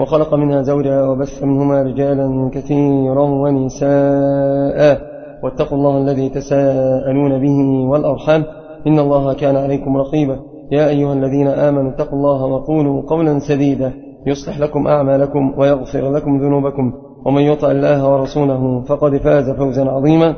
وخلق منها زوجها وبث منهما رجالا كثيرا ونساء. واتقوا الله الذي تساءلون به والأرحام. إن الله كان عليكم رقيبا. يا أيها الذين آمنوا اتقوا الله وقولوا قولا سديدا. يصلح لكم أعمالكم ويغفر لكم ذنوبكم. ومن يطع الله ورسوله فقد فاز فوزا عظيما.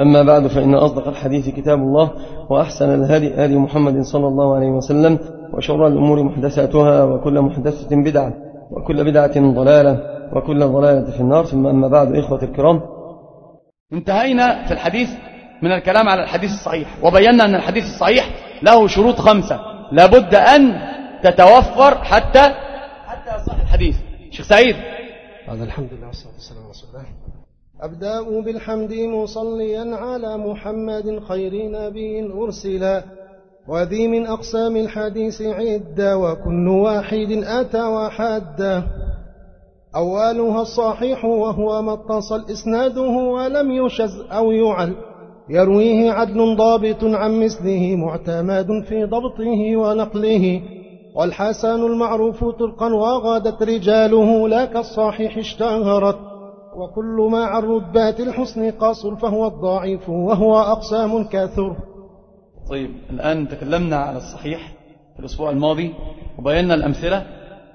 أما بعد فإن أصدق الحديث كتاب الله وأحسن الهدي آل محمد صلى الله عليه وسلم وشر الأمور محدثاتها وكل محدثة بدعة. وكل بدعة ضلالة وكل ضلالة في النار. ثم أما بعد إخوة الكرام. انتهينا في الحديث من الكلام على الحديث الصحيح وبينا أن الحديث الصحيح له شروط خمسة. لابد أن تتوفر حتى حتى يصح الحديث. شيخ سعيد. هذا الحمد لله والصلاة والسلام على رسول الله. أبدأ بالحمد مصليا على محمد خير نبي أرسلا. وذي من أقسام الحديث عدة وكل واحد أتى وحده. أولها الصحيح وهو ما اتصل إسناده ولم يشز أو يعل. يرويه عدل ضابط عن مثله معتمد في ضبطه ونقله. والحسن المعروف طرقا وغادت رجاله لا كالصحيح اشتهرت. وكل ما عن رتبات الحسن قاصر فهو الضعيف وهو أقسام كثر. طيب الآن تكلمنا على الصحيح في الأسبوع الماضي وبينا الأمثلة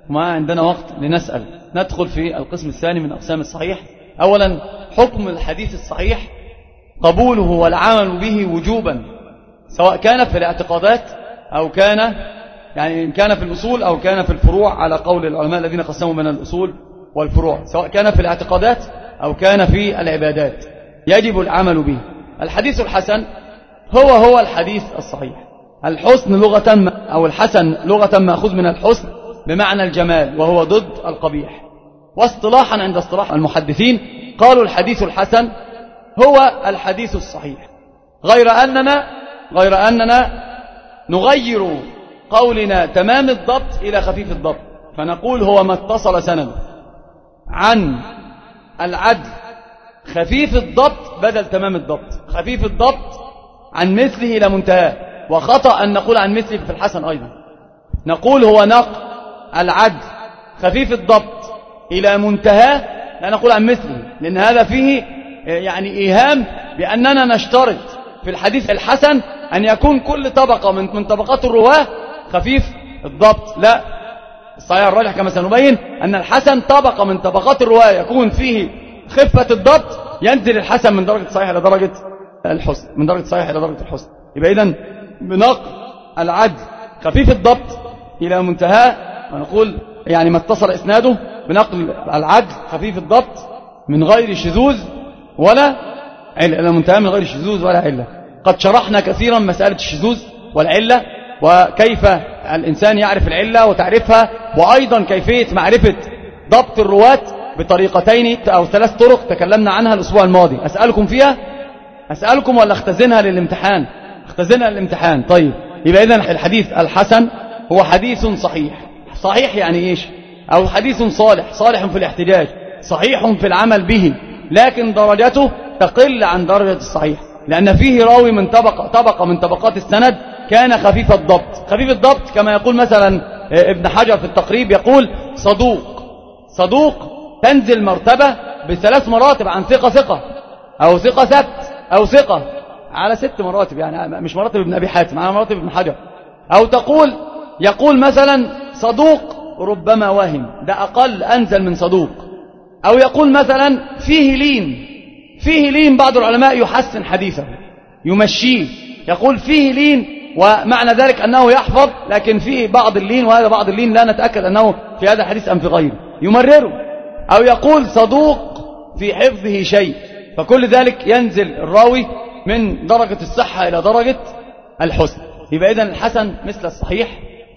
وما عندنا وقت لنسأل. ندخل في القسم الثاني من أقسام الصحيح. أولا حكم الحديث الصحيح قبوله والعمل به وجوبا سواء كان في الاعتقادات أو كان يعني إن كان في الأصول أو كان في الفروع على قول العلماء الذين قسموا بين الأصول والفروع سواء كان في الاعتقادات أو كان في العبادات يجب العمل به. الحديث الحسن هو هو الحديث الصحيح. الحسن لغة أو الحسن لغة مأخوذ من الحسن بمعنى الجمال وهو ضد القبيح. واصطلاحا عند اصطلاح المحدثين قالوا الحديث الحسن هو الحديث الصحيح. غير أننا غير أننا نغير قولنا تمام الضبط إلى خفيف الضبط. فنقول هو ما اتصل سند عن العدل. خفيف الضبط بدل تمام الضبط. خفيف الضبط عن مثله إلى منتهى وخطأ أن نقول عن مثله في الحسن أيضا. نقول هو نقل العدل خفيف الضبط إلى منتهى لا نقول عن مثله لأن هذا فيه يعني إيهام بأننا نشترط في الحديث الحسن أن يكون كل طبقة من من طبقات الرواة خفيف الضبط. لا. الصحيح الراجح كما سنبين أن الحسن طبقة من طبقات الرواة يكون فيه خفة الضبط ينزل الحسن من درجة صحيح إلى درجة الحسن. من درجة صحيح إلى درجة الحسن. يبقى إذن بنقل العدل خفيف الضبط إلى منتهى ونقول يعني ما اتصل إسناده بنقل العدل خفيف الضبط من غير شذوذ ولا علة. إلى منتهى من غير شذوذ ولا علة. قد شرحنا كثيرا مسألة الشذوذ والعلة وكيف الإنسان يعرف العلة وتعرفها وأيضا كيفية معرفة ضبط الرواة بطريقتين أو ثلاث طرق تكلمنا عنها الأسبوع الماضي. أسألكم فيها أسألكم ولا اختزنها للامتحان؟ اختزنها للامتحان. طيب يبقى إذن الحديث الحسن هو حديث صحيح. صحيح يعني إيش؟ أو حديث صالح صالح في الاحتجاج صحيح في العمل به لكن درجته تقل عن درجة الصحيح. لأن فيه راوي من طبقة, طبقة من طبقات السند كان خفيف الضبط. خفيف الضبط كما يقول مثلا ابن حجر في التقريب يقول صدوق صدوق تنزل مرتبة بثلاث مراتب عن ثقة ثقة أو ثقة ثبت أو ثقة على ست مراتب يعني مش مراتب ابن أبي حاتم على مراتب ابن حجر. أو تقول يقول مثلا صدوق ربما وهم ده أقل أنزل من صدوق. أو يقول مثلا فيه لين فيه لين بعض العلماء يحسن حديثه يمشيه. يقول فيه لين ومعنى ذلك أنه يحفظ لكن فيه بعض اللين وهذا بعض اللين لا نتأكد أنه في هذا الحديث أم في غيره. يمرره. أو يقول صدوق في حفظه شيء. فكل ذلك ينزل الراوي من درجة الصحة إلى درجة الحسن. يبقى إذن الحسن مثل الصحيح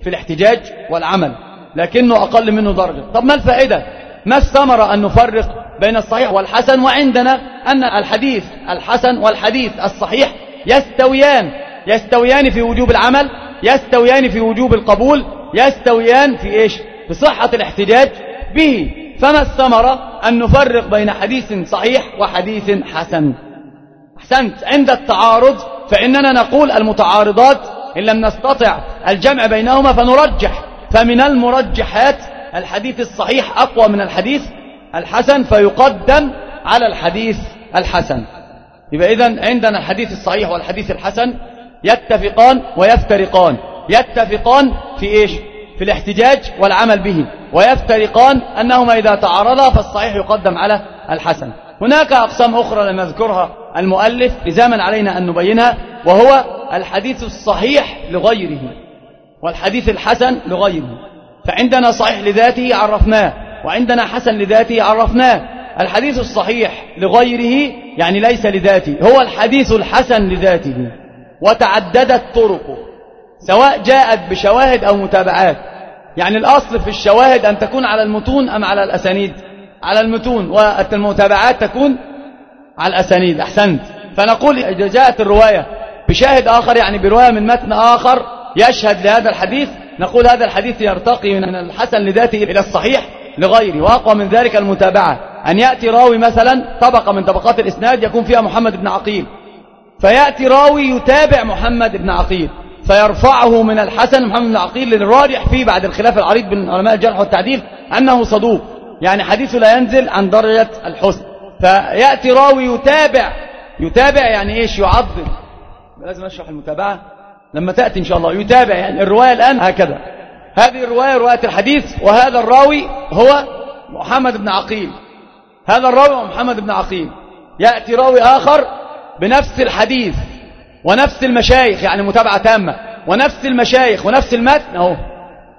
في الاحتجاج والعمل لكنه أقل منه درجة. طب ما الفائدة؟ ما الثمرة أن نفرق بين الصحيح والحسن؟ وعندنا أن الحديث الحسن والحديث الصحيح يستويان. يستويان في وجوب العمل يستويان في وجوب القبول يستويان في إيش؟ في صحة الاحتجاج به. فما الثمرة؟ أن نفرق بين حديث صحيح وحديث حسن. أحسنت. عند التعارض فإننا نقول المتعارضات إن لم نستطع الجمع بينهما فنرجح. فمن المرجحات الحديث الصحيح أقوى من الحديث الحسن فيقدم على الحديث الحسن. يبقى إذن عندنا الحديث الصحيح والحديث الحسن يتفقان ويفترقان. يتفقان في إيش؟ في الاحتجاج والعمل به. ويفترقان أنهما إذا تعارضا فالصحيح يقدم على الحسن. هناك أقسام أخرى لم يذكرها المؤلف لزاما علينا أن نبينها وهو الحديث الصحيح لغيره والحديث الحسن لغيره. فعندنا صحيح لذاته عرفناه وعندنا حسن لذاته عرفناه. الحديث الصحيح لغيره يعني ليس لذاته هو الحديث الحسن لذاته. وتعددت طرقه سواء جاءت بشواهد أو متابعات. يعني الأصل في الشواهد أن تكون على المتون أم على الأسانيد. على المتون والمتابعات تكون على الأسانيد. أحسنت. فنقول إذا جاءت الرواية بشاهد آخر يعني برواية من متن آخر يشهد لهذا الحديث نقول هذا الحديث يرتقي من الحسن لذاته إلى الصحيح لغيره وأقوى من ذلك المتابعة. أن يأتي راوي مثلا طبقة من طبقات الإسناد يكون فيها محمد بن عقيل. فيأتي راوي يتابع محمد بن عقيل. فيرفعه من الحسن محمد بن عقيل للراجح فيه بعد الخلاف العريض بين علماء الجرح والتعديل أنه صدوق. يعني حديثه لا ينزل عن درجة الحسن. فيأتي راوي يتابع. يتابع يعني إيش؟ يعظم. لازم أشرح المتابعة. لما تأتي إن شاء الله. يتابع يعني الرواية الآن هكذا. هذه الرواية رواية الحديث وهذا الراوي هو محمد بن عقيل. هذا الراوي هو محمد بن عقيل. يأتي راوي آخر بنفس الحديث. ونفس المشايخ يعني متابعة تامة. ونفس المشايخ ونفس المتن أهو.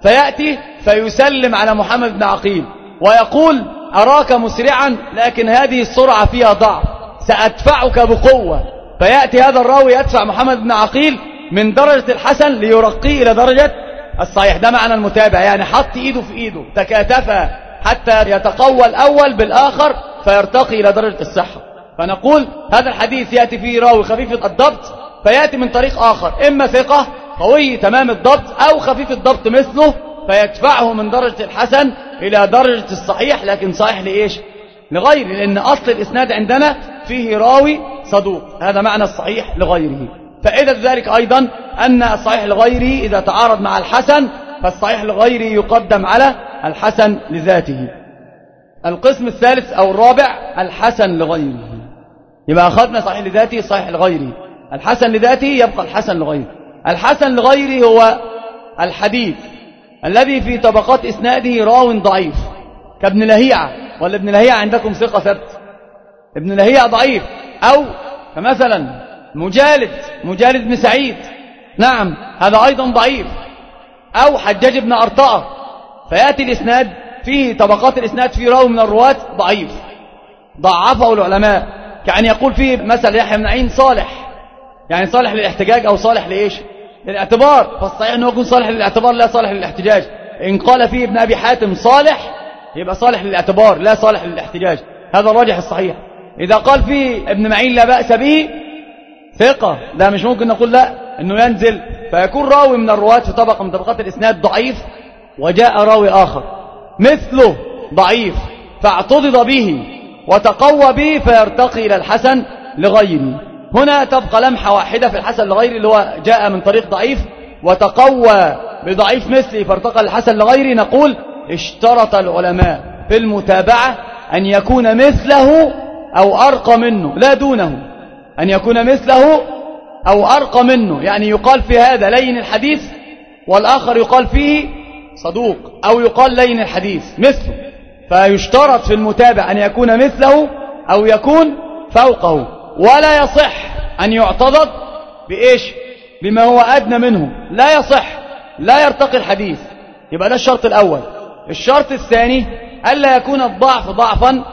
فيأتي فيسلم على محمد بن عقيل ويقول أراك مسرعا لكن هذه السرعة فيها ضعف. سأدفعك بقوة. فيأتي هذا الراوي يدفع محمد بن عقيل من درجة الحسن ليرقيه إلى درجة الصحيح. ده معنى المتابع يعني حط إيده في إيده تكاتفا حتى يتقوى الأول بالآخر فيرتقي إلى درجة الصحة. فنقول هذا الحديث يأتي فيه راوي خفيف الضبط فيأتي من طريق آخر. إما ثقة قوي تمام الضبط أو خفيف الضبط مثله فيدفعه من درجة الحسن إلى درجة الصحيح لكن صحيح لإيش؟ لغيره لأن أصل الإسناد عندنا فيه راوي صدوق. هذا معنى الصحيح لغيره. فإذا ذلك أيضا أن الصحيح لغيره إذا تعارض مع الحسن فالصحيح لغيره يقدم على الحسن لذاته. القسم الثالث أو الرابع الحسن لغيره. يبقى أخذنا صحيح لذاته صحيح لغيره. الحسن لذاته يبقى الحسن لغيره. الحسن لغيره هو الحديث الذي في طبقات إسناده راو ضعيف كابن لهيعة ولا ابن لهيعة عندكم ثقة ثبت ابن لهيعة ضعيف. أو كمثلا مجالد مجالد بن سعيد. نعم هذا أيضا ضعيف. أو حجاج بن أرطاء فيأتي الإسناد فيه طبقات الإسناد في راو من الرواة ضعيف. ضعفه العلماء. كأن يقول فيه مثل يحيى بن عين صالح. يعني صالح للاحتجاج أو صالح لإيش؟ للاعتبار. فالصحيح أنه يكون صالح للاعتبار لا صالح للاحتجاج. إن قال فيه ابن أبي حاتم صالح يبقى صالح للاعتبار لا صالح للاحتجاج. هذا الراجح الصحيح. إذا قال فيه ابن معين لا بأس به ثقة. لا مش ممكن نقول لا أنه ينزل. فيكون راوي من الرواة في طبقة من طبقات الإسناد ضعيف وجاء راوي آخر. مثله ضعيف فاعتضد به وتقوى به فيرتقي إلى الحسن لغيره. هنا تبقى لمحة واحدة في الحسن لغيره اللي هو جاء من طريق ضعيف وتقوى بضعيف مثله فارتقى الحسن لغيره نقول اشترط العلماء في المتابعة أن يكون مثله أو أرقى منه لا دونه أن يكون مثله أو أرقى منه. يعني يقال في هذا لين الحديث والآخر يقال فيه صدوق أو يقال لين الحديث مثله. فيشترط في المتابع أن يكون مثله أو يكون فوقه. ولا يصح أن يعتضد بإيش؟ بما هو أدنى منه. لا يصح. لا يرتقي الحديث. يبقى ده الشرط الأول. الشرط الثاني ألا يكون الضعف ضعفا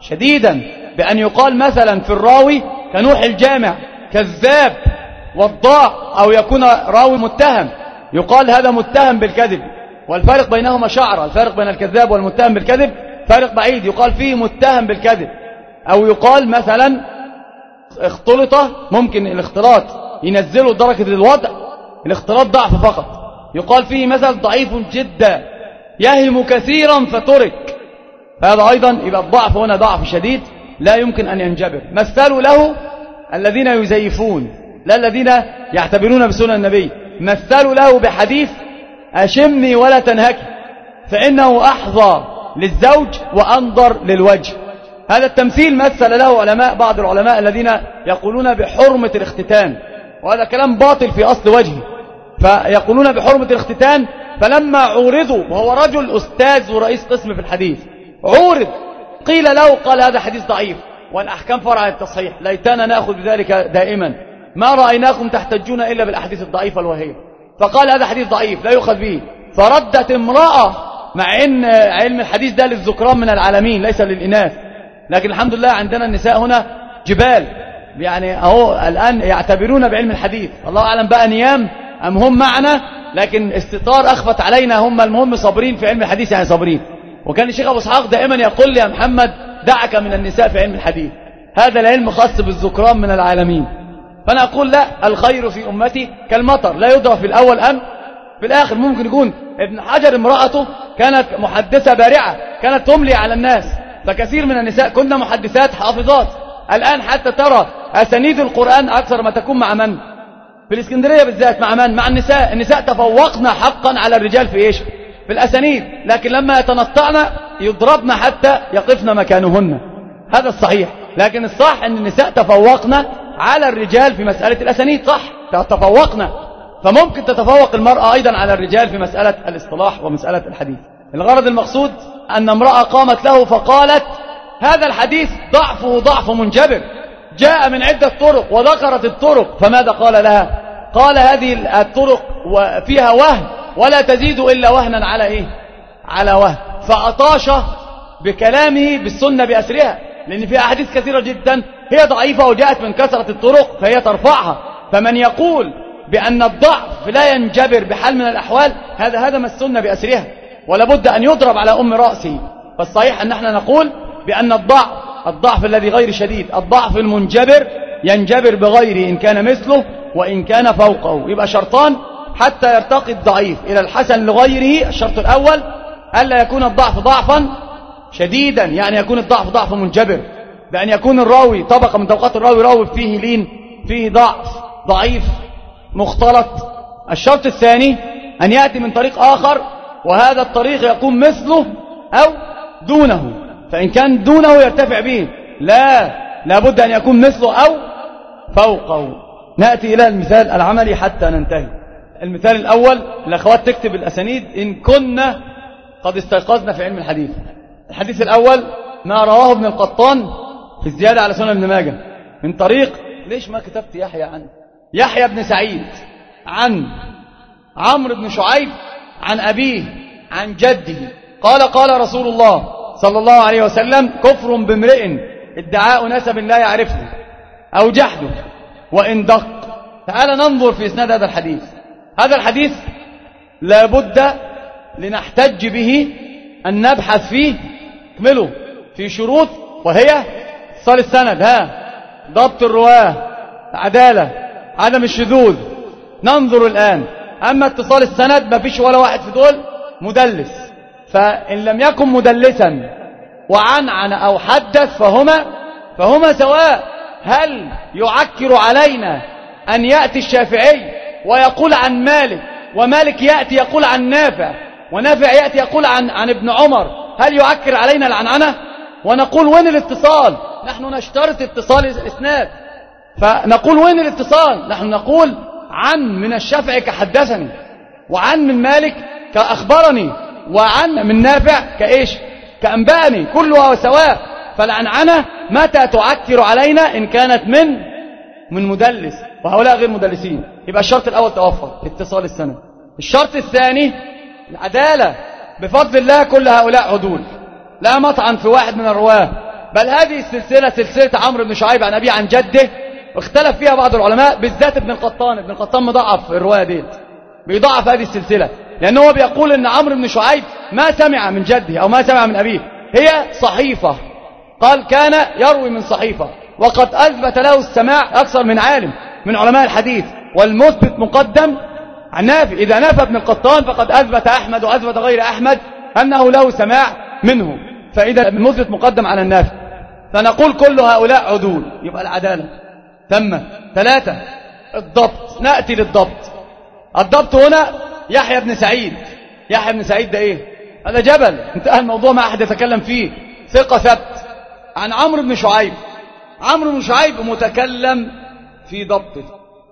شديدا بأن يقال مثلا في الراوي كنوح الجامع كذاب والضاع أو يكون راوي متهم. يقال هذا متهم بالكذب. والفارق بينهما شعر الفارق بين الكذاب والمتهم بالكذب فارق بعيد. يقال فيه متهم بالكذب. أو يقال مثلا اختلط ممكن الاختلاط ينزله درجة الوضع. الاختلاط ضعف فقط. يقال فيه مثل ضعيف جدا يهم كثيرا فترك. فهذا أيضا يبقى الضعف هنا ضعف شديد لا يمكن أن ينجبر. مثلوا له الذين يزيفون لا الذين يعتبرون بسنة النبي. مثلوا له بحديث أشمني ولا تنهكي فإنه أحظى للزوج وأنظر للوجه. هذا التمثيل مثل له علماء بعض العلماء الذين يقولون بحرمة الاختتان وهذا كلام باطل في أصل وجهه. فيقولون بحرمة الاختتان فلما عورضوا وهو رجل أستاذ ورئيس قسم في الحديث عورض قيل له قال هذا حديث ضعيف والأحكام فرع التصحيح ليتنا نأخذ بذلك دائما. ما رأيناكم تحتجون إلا بالأحاديث الضعيفة الوهية. فقال هذا حديث ضعيف لا يؤخذ به. فردت امرأة مع إن علم الحديث ده للذكران من العالمين ليس للإناث. لكن الحمد لله عندنا النساء هنا جبال. يعني أهو الآن يعتبرون بعلم الحديث. الله أعلم بقى نيام أم هم معنا لكن استطار أخفت علينا هم المهم صابرين في علم الحديث يعني صابرين. وكان الشيخ أبو إسحاق دائما يقول لي يا محمد دعك من النساء في علم الحديث. هذا العلم خاص بالذكران من العالمين. فأنا أقول لا الخير في أمتي كالمطر. لا يدرى في الأول أم في الآخر ممكن يكون ابن حجر امرأته كانت محدثة بارعة كانت تملي على الناس. فكثير من النساء كنا محدثات حافظات. الآن حتى ترى أسانيد القرآن أكثر ما تكون مع من؟ في الإسكندرية بالذات مع من؟ مع النساء. النساء تفوقنا حقا على الرجال في إيش؟ في الأسانيد. لكن لما يتنطعن يضربن حتى يقفن مكانهن. هذا الصحيح. لكن الصح أن النساء تفوقنا على الرجال في مسألة الأسانيد. صح. تفوقنا. فممكن تتفوق المرأة أيضا على الرجال في مسألة الإصطلاح ومسألة الحديث. الغرض المقصود أن امرأة قامت له فقالت هذا الحديث ضعفه ضعف منجبر. جاء من عدة طرق وذكرت الطرق. فماذا قال لها؟ قال هذه الطرق وفيها وهن ولا تزيد إلا وهنا على إيه؟ على وهن. فأطاش بكلامه بالسنة بأسرها لأن فيها أحاديث كثيرة جدا. هي ضعيفة وجاءت من كثرة الطرق فهي ترفعها. فمن يقول بأن الضعف لا ينجبر بحال من الأحوال هذا هدم السنة بأسرها. ولا بد أن يضرب على أم رأسه فالصحيح أن إحنا نقول بأن الضعف الضعف الذي غير شديد الضعف المنجبر ينجبر بغيره إن كان مثله وإن كان فوقه. يبقى شرطان حتى يرتقي الضعيف. إلى الحسن لغيره الشرط الأول ألا يكون الضعف ضعفا شديدا يعني يكون الضعف ضعف منجبر. بأن يكون الراوي طبقة من طبقات الراوي راوي فيه لين فيه ضعف ضعيف مختلط. الشرط الثاني أن يأتي من طريق آخر وهذا الطريق يكون مثله أو دونه. فإن كان دونه يرتفع به لا لابد أن يكون مثله أو فوقه. نأتي إلى المثال العملي حتى ننتهي. المثال الأول الأخوات تكتب الأسانيد إن كنا قد استيقظنا في علم الحديث. الحديث الأول ما رواه ابن القطان في الزيادة على سنة ابن ماجه. من طريق ليش ما كتبت يحيى عنه يحيى بن سعيد عن عمرو بن شعيب عن أبيه عن جده. قال قال رسول الله صلى الله عليه وسلم كفر بامرئ ادعاء نسب لا يعرفه أو جحده وإن دق. تعال ننظر في إسناد هذا الحديث. هذا الحديث لابد لنحتج به أن نبحث فيه اكمله في شروط وهي اتصال السند. ها ضبط الرواة عدالة عدم الشذوذ. ننظر الآن. أما اتصال السند ما فيش ولا واحد في دول مدلس. فإن لم يكن مدلسا وعنعن أو حدث فهما فهما سواء هل يعكر علينا أن يأتي الشافعي ويقول عن مالك ومالك يأتي يقول عن نافع ونافع يأتي يقول عن, عن ابن عمر هل يعكر علينا العنعنة؟ ونقول وين الاتصال؟ نحن نشترط اتصال الإسناد. فنقول وين الاتصال؟ نحن نقول عن من الشافعي كحدثني وعن من مالك كأخبرني وعن من نافع كإيش؟ كأنبأني كلها سواء. فالعنعنة متى تعكر علينا إن كانت من؟ من مدلس وهؤلاء غير مدلسين. يبقى الشرط الأول توفر اتصال السند الشرط الثاني العدالة. بفضل الله كل هؤلاء عدول. لا مطعن في واحد من الرواة. بل هذه السلسلة سلسلة عمرو بن شعيب عن أبيه عن جده اختلف فيها بعض العلماء بالذات ابن القطان. ابن القطان مضعف الرواية ديت بيضعف هذه السلسلة. لأنه هو بيقول أن عمرو بن شعيب ما سمع من جده أو ما سمع من أبيه. هي صحيفة. قال كان يروي من صحيفة. وقد أثبت له السماع أكثر من عالم من علماء الحديث. والمثبت مقدم عن إذا نفى ابن القطان فقد أثبت أحمد وأثبت غير أحمد أنه له سماع منه. فإذا المثبت مقدم على النافي فنقول كل هؤلاء عدول. يبقى العدالة. تم ثلاثة الضبط. نأتي للضبط. الضبط هنا يحيى بن سعيد. يحيى بن سعيد ده إيه؟ هذا جبل. انتهى الموضوع ما أحد يتكلم فيه. ثقة ثبت. عن عمرو بن شعيب. عمرو بن شعيب متكلم في ضبطه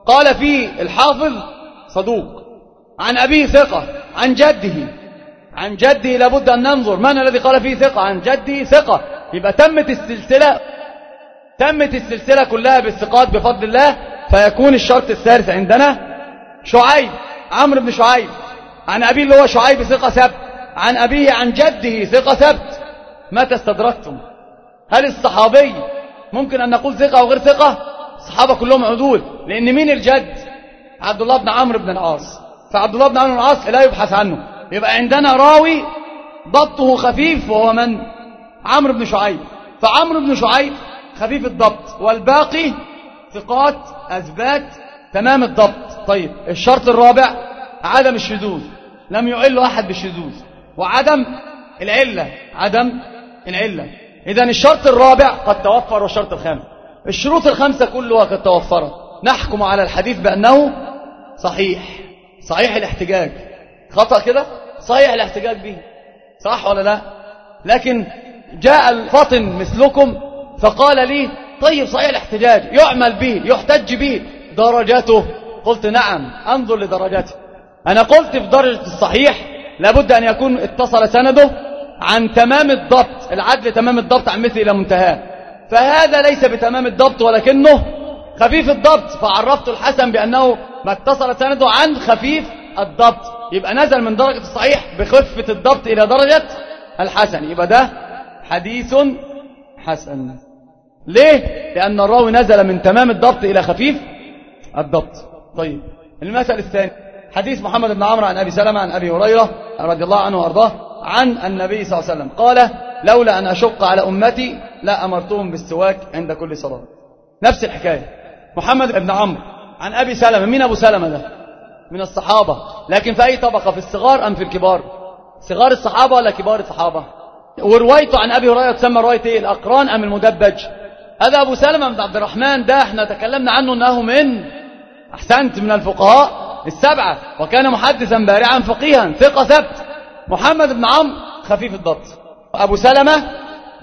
قال فيه الحافظ صدوق. عن أبيه ثقة. عن جده. عن جده لابد أن ننظر. من الذي قال فيه ثقة؟ عن جده ثقة. يبقى تمت السلسلة تمت السلسلة كلها بالثقات بفضل الله فيكون الشرط الثالث عندنا شعيب عمرو بن شعيب عن أبيه اللي هو شعيب ثقة ثبت عن أبيه عن جده ثقة ثبت. متى استدركتم؟ هل الصحابي ممكن أن نقول ثقة أو غير ثقة؟ الصحابة كلهم عدول لأن مين الجد؟ عبد الله بن عمرو بن العاص. فعبد الله بن عمرو بن العاص لا يبحث عنه. يبقى عندنا راوي ضبطه خفيف وهو من؟ عمرو بن شعيب. فعمرو بن شعيب خفيف الضبط. والباقي ثقات أثبات تمام الضبط. طيب الشرط الرابع عدم الشذوذ. لم يعل أحد بالشذوذ. وعدم العلة عدم العلة. إذا الشرط الرابع قد توفر والشرط الخامس. الشروط الخمسة كلها قد توفرت. نحكم على الحديث بأنه صحيح. صحيح الاحتجاج. خطأ كده؟ صحيح الاحتجاج به. صح ولا لا؟ لكن جاء الفطن مثلكم فقال لي طيب صحيح الاحتجاج يعمل به يحتج به. درجته؟ قلت نعم أنظر لدرجته. أنا قلت في درجة الصحيح لابد أن يكون اتصل سنده عن تمام الضبط العدل تمام الضبط عن مثل إلى منتهاه فهذا ليس بتمام الضبط ولكنه خفيف الضبط. فعرفت الحسن بأنه ما اتصل سنده عن خفيف الضبط. يبقى نزل من درجة الصحيح بخفة الضبط إلى درجة الحسن. يبقى ده حديث حسن. ليه؟ لأن الراوي نزل من تمام الضبط إلى خفيف الضبط. طيب المثل الثاني. حديث محمد بن عمرو عن أبي سلمة عن أبي هريرة رضي الله عنه وأرضاه عن النبي صلى الله عليه وسلم. قال لولا أن أشق على أمتي لا أمرتهم بالسواك عند كل صلاة. نفس الحكاية. محمد بن عمرو عن أبي سلمة. مين أبو سلمة ده؟ من الصحابة. لكن في أي طبقة؟ في الصغار أم في الكبار؟ صغار الصحابة ولا كبار الصحابة؟ وروايته عن أبي هريرة تسمى رواية إيه؟ الأقران أم المدبج؟ هذا أبو سلمة بن عبد الرحمن ده إحنا تكلمنا عنه أنه من أحسنت من الفقهاء السبعة وكان محدثا بارعا فقيها ثقة ثبت. محمد بن عمرو خفيف الضبط. أبو سلمة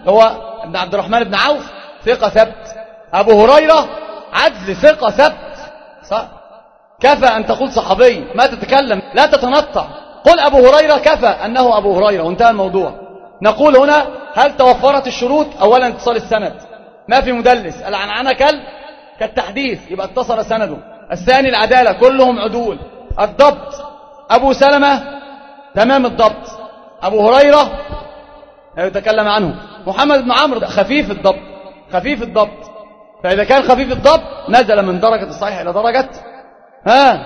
هو ابن عبد الرحمن بن عوف ثقة ثبت. أبو هريرة عدل ثقة ثبت. صح؟ كفى أن تقول صحابي ما تتكلم لا تتنطع. قل أبو هريرة كفى أنه أبو هريرة. وانتهى الموضوع. نقول هنا هل توفرت الشروط؟ أولا اتصال السند. ما في مدلس. العنعنة كال كالتحديث. يبقى اتصل سنده. الثاني العدالة. كلهم عدول. الضبط. أبو سلمة. تمام الضبط. أبو هريرة. يتكلم عنه. محمد بن عمرو. خفيف الضبط. خفيف الضبط. فإذا كان خفيف الضبط نزل من درجة الصحيح إلى درجة ها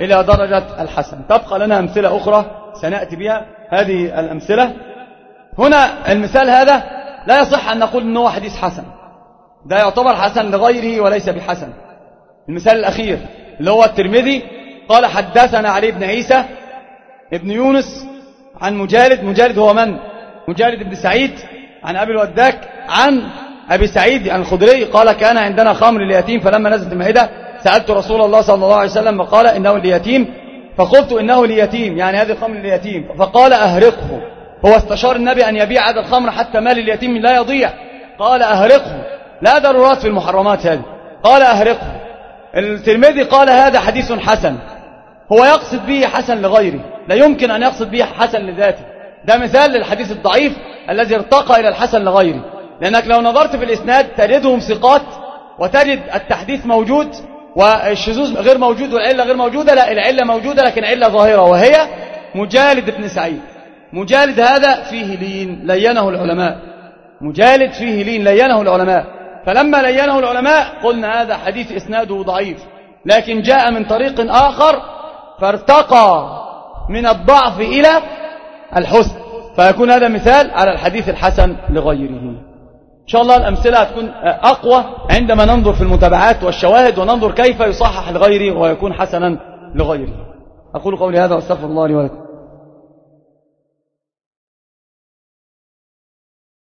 إلى درجة الحسن. تبقى لنا أمثلة أخرى سنأتي بها. هذه الأمثلة. هنا المثال هذا لا يصح أن نقول أنه حديث حسن ده يعتبر حسن لغيره وليس بحسن. المثال الأخير اللي هو الترمذي قال حدثنا علي بن عيسى ابن يونس عن مجالد مجالد هو من؟ مجالد بن سعيد عن أبي الوداك عن أبي سعيد عن الخدري قال كان عندنا خمر ليتيم فلما نزلت المائدة سألت رسول الله صلى الله عليه وسلم فقال إنه ليتيم فقلت إنه ليتيم يعني هذه الخمر ليتيم فقال أهرقه. هو استشار النبي أن يبيع هذا الخمر حتى مال اليتيم لا يضيع. قال أهرقه. لا ضرورات في المحرمات هذه. قال أهرقه الترمذي قال هذا حديث حسن. هو يقصد به حسن لغيره. لا يمكن أن يقصد به حسن لذاته. ده مثال للحديث الضعيف الذي ارتقى إلى الحسن لغيره. لأنك لو نظرت في الإسناد تجدهم ثقات وتجد التحديث موجود والشذوذ غير موجود والعلة غير موجودة. لا العلة موجودة لكن علة ظاهرة وهي مجالد بن سعيد. مجالد هذا فيه لين لينه العلماء. مجالد فيه لين لينه العلماء. فلما لينه العلماء قلنا هذا حديث إسناده ضعيف لكن جاء من طريق آخر فارتقى من الضعف إلى الحسن فيكون هذا مثال على الحديث الحسن لغيره. إن شاء الله الأمثلة هتكون أقوى عندما ننظر في المتابعات والشواهد وننظر كيف يصحح لغيره ويكون حسنا لغيره. أقول قولي هذا وأستغفر الله لي ولكم.